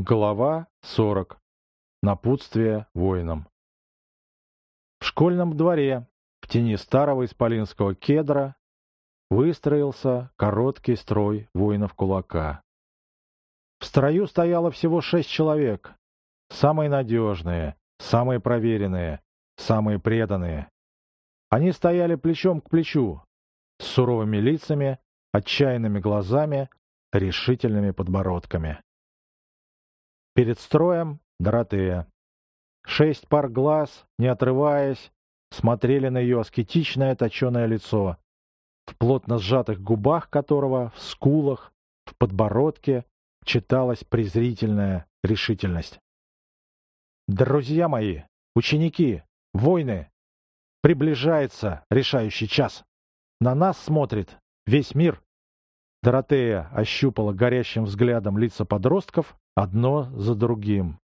Глава 40. Напутствие воинам. В школьном дворе, в тени старого исполинского кедра, выстроился короткий строй воинов-кулака. В строю стояло всего шесть человек, самые надежные, самые проверенные, самые преданные. Они стояли плечом к плечу, с суровыми лицами, отчаянными глазами, решительными подбородками. Перед строем Доротея. Шесть пар глаз, не отрываясь, смотрели на ее аскетичное точеное лицо, в плотно сжатых губах которого, в скулах, в подбородке читалась презрительная решительность. «Друзья мои, ученики, войны! Приближается решающий час! На нас смотрит весь мир!» Доротея ощупала горящим взглядом лица подростков одно за другим.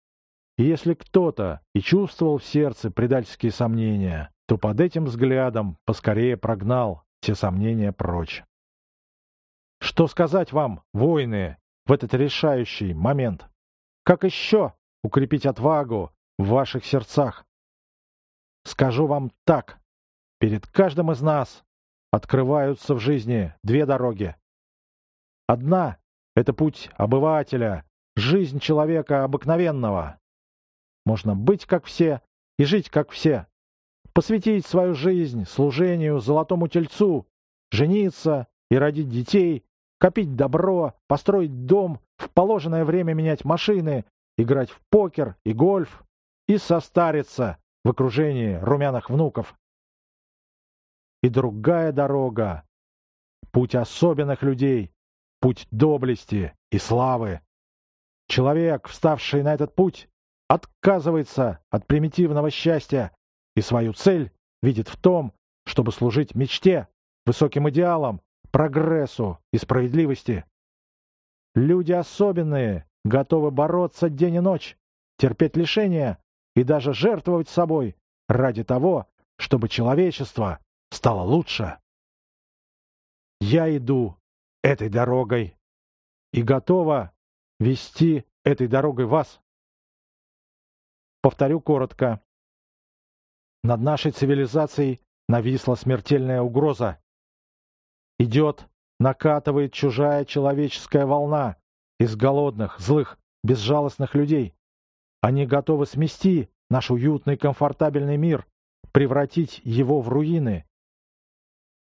И если кто-то и чувствовал в сердце предательские сомнения, то под этим взглядом поскорее прогнал все сомнения прочь. Что сказать вам, воины, в этот решающий момент? Как еще укрепить отвагу в ваших сердцах? Скажу вам так. Перед каждым из нас открываются в жизни две дороги. Одна — это путь обывателя, жизнь человека обыкновенного. Можно быть как все и жить как все. Посвятить свою жизнь служению золотому тельцу, жениться и родить детей, копить добро, построить дом, в положенное время менять машины, играть в покер и гольф и состариться в окружении румяных внуков. И другая дорога — путь особенных людей, путь доблести и славы. Человек, вставший на этот путь, отказывается от примитивного счастья и свою цель видит в том, чтобы служить мечте, высоким идеалам, прогрессу и справедливости. Люди особенные, готовы бороться день и ночь, терпеть лишения и даже жертвовать собой ради того, чтобы человечество стало лучше. Я иду этой дорогой и готова вести этой дорогой вас. Повторю коротко. Над нашей цивилизацией нависла смертельная угроза. Идет, накатывает чужая человеческая волна из голодных, злых, безжалостных людей. Они готовы смести наш уютный, комфортабельный мир, превратить его в руины.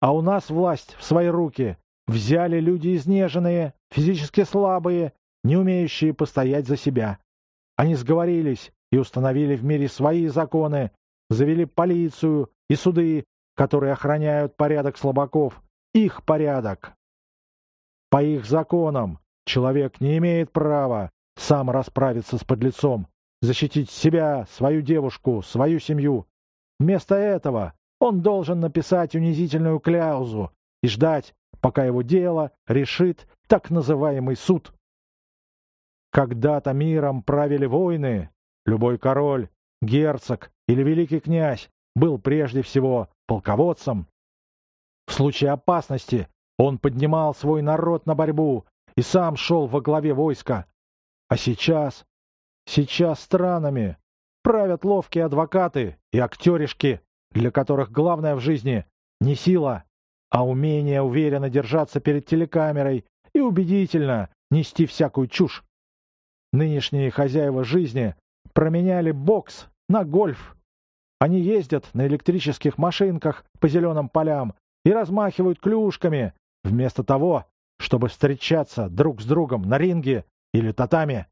А у нас власть в свои руки взяли люди изнеженные, физически слабые, не умеющие постоять за себя. Они сговорились и установили в мире свои законы, завели полицию и суды, которые охраняют порядок слабаков, их порядок. По их законам человек не имеет права сам расправиться с подлецом, защитить себя, свою девушку, свою семью. Вместо этого он должен написать унизительную кляузу и ждать, пока его дело решит так называемый суд. Когда-то миром правили войны. Любой король, герцог или великий князь был прежде всего полководцем. В случае опасности он поднимал свой народ на борьбу и сам шел во главе войска. А сейчас, сейчас странами правят ловкие адвокаты и актеришки, для которых главное в жизни не сила, а умение уверенно держаться перед телекамерой и убедительно нести всякую чушь. Нынешние хозяева жизни променяли бокс на гольф. Они ездят на электрических машинках по зеленым полям и размахивают клюшками, вместо того, чтобы встречаться друг с другом на ринге или татами.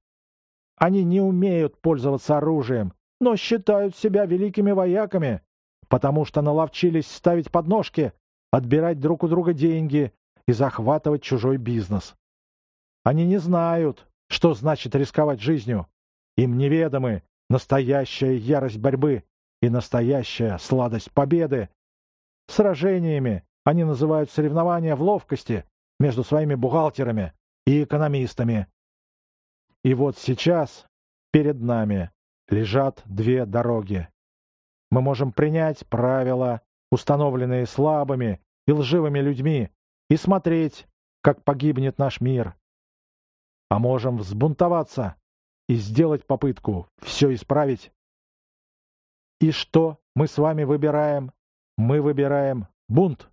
Они не умеют пользоваться оружием, но считают себя великими вояками, потому что наловчились ставить подножки, отбирать друг у друга деньги и захватывать чужой бизнес. Они не знают, что значит рисковать жизнью? Им неведомы настоящая ярость борьбы и настоящая сладость победы. Сражениями они называют соревнования в ловкости между своими бухгалтерами и экономистами. И вот сейчас перед нами лежат две дороги. Мы можем принять правила, установленные слабыми и лживыми людьми, и смотреть, как погибнет наш мир, а можем взбунтоваться, и сделать попытку все исправить. И что мы с вами выбираем? Мы выбираем бунт.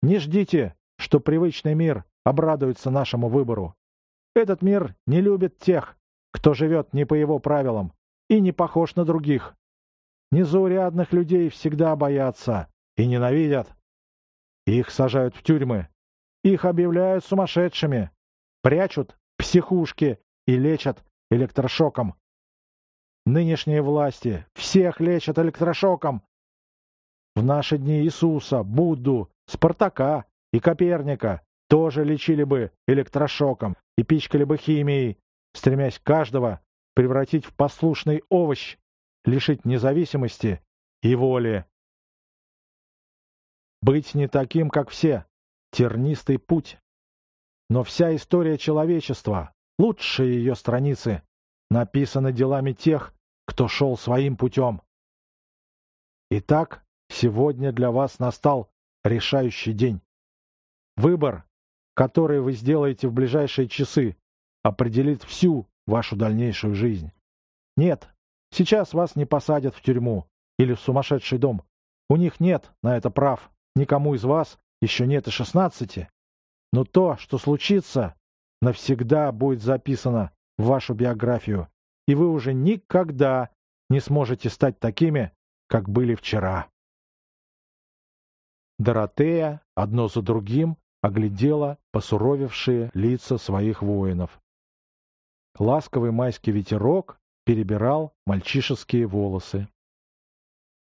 Не ждите, что привычный мир обрадуется нашему выбору. Этот мир не любит тех, кто живет не по его правилам и не похож на других. Незаурядных людей всегда боятся и ненавидят. Их сажают в тюрьмы, их объявляют сумасшедшими, прячут психушки и лечат электрошоком. Нынешние власти всех лечат электрошоком. В наши дни Иисуса, Будду, Спартака и Коперника тоже лечили бы электрошоком и пичкали бы химией, стремясь каждого превратить в послушный овощ, лишить независимости и воли. Быть не таким, как все — тернистый путь. Но вся история человечества, лучшие ее страницы, написаны делами тех, кто шел своим путем. Итак, сегодня для вас настал решающий день. Выбор, который вы сделаете в ближайшие часы, определит всю вашу дальнейшую жизнь. Нет, сейчас вас не посадят в тюрьму или в сумасшедший дом. У них нет на это прав. Никому из вас еще нет и шестнадцати. Но то, что случится, навсегда будет записано в вашу биографию, и вы уже никогда не сможете стать такими, как были вчера. Доротея одно за другим оглядела посуровевшие лица своих воинов. Ласковый майский ветерок перебирал мальчишеские волосы.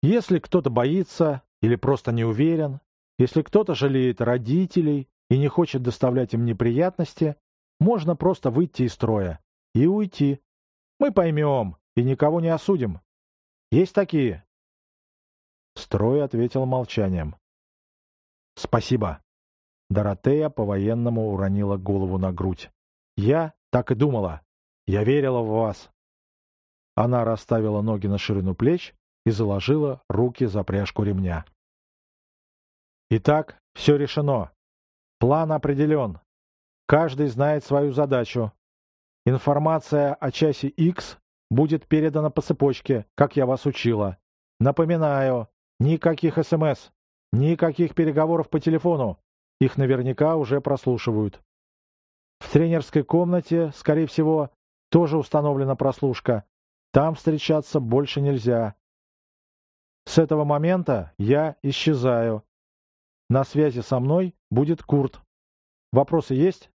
Если кто-то боится или просто не уверен, если кто-то жалеет родителей и не хочет доставлять им неприятности, можно просто выйти из строя и уйти. Мы поймем и никого не осудим. Есть такие?» Строй ответил молчанием. «Спасибо». Доротея по-военному уронила голову на грудь. «Я так и думала. Я верила в вас». Она расставила ноги на ширину плеч и заложила руки за пряжку ремня. «Итак, все решено. План определен. Каждый знает свою задачу. Информация о часе X будет передана по цепочке, как я вас учила. Напоминаю, никаких СМС, никаких переговоров по телефону. Их наверняка уже прослушивают. В тренерской комнате, скорее всего, тоже установлена прослушка. Там встречаться больше нельзя. С этого момента я исчезаю. На связи со мной будет Курт. Вопросы есть?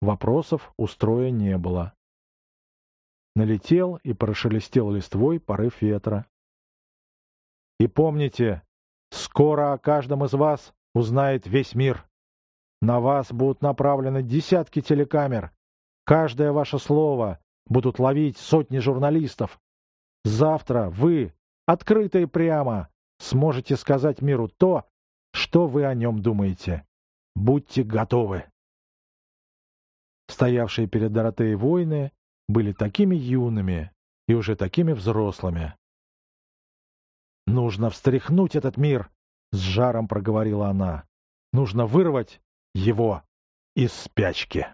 Вопросов у строя не было. Налетел и прошелестел листвой порыв ветра. И помните, скоро о каждом из вас узнает весь мир. На вас будут направлены десятки телекамер. Каждое ваше слово будут ловить сотни журналистов. Завтра вы, открыто и прямо, сможете сказать миру то, что вы о нем думаете. Будьте готовы. Стоявшие перед Доротеей воины были такими юными и уже такими взрослыми. «Нужно встряхнуть этот мир!» — с жаром проговорила она. «Нужно вырвать его из спячки!»